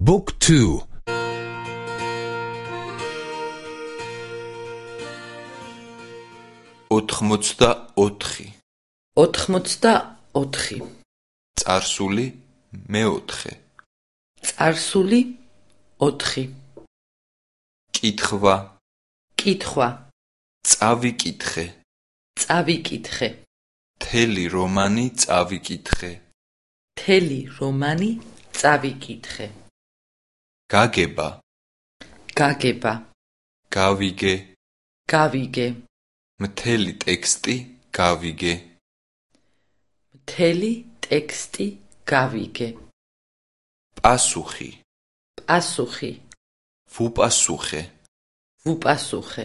Book 2 84 84 წარსული მეოთხე. წარსული 4 კითხვა. კითხვა. წავიკითხე. წავიკითხე. მთელი რომანი წავიკითხე. მთელი რომანი წავიკითხე გაგება. გაგება. გავიგე. გავიგე. მთელი ტექსტი გავიგე. მთელი ტექსტი გავიგე. პასუხი. პასუხი. ვუპასუხე. ვუპასუხე.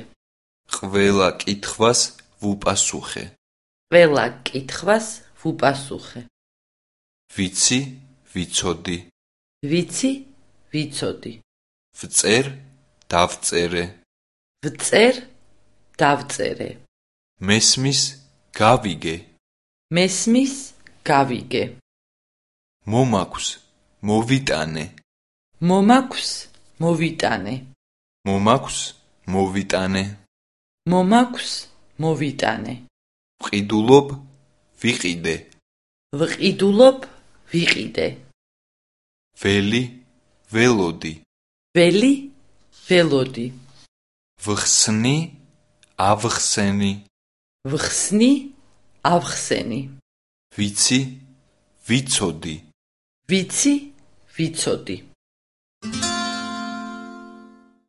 ყველა კითხვას ვუპასუხე. ყველა კითხვას ვუპასუხე. ვიცი ვიცოდი. ვიცი ვიცოდი. ვწერ დავწერე ვწერ დავწერე მესმის გავიგე მესმის გავიგე მომაქვს მოვიტანე მომაქვს მოვიტანე მომაქვს მოვიტანე მომაქვს მოვიტანე ვყიდულობ ვიყიდე ვყიდულობ ვიყიდე ველი ველოდი. ველი ველოდი. ვხსნი ავხსენი. ვხსნი ავხსენი. ვიცი ვიცოდი. ვიცი ვიცოდი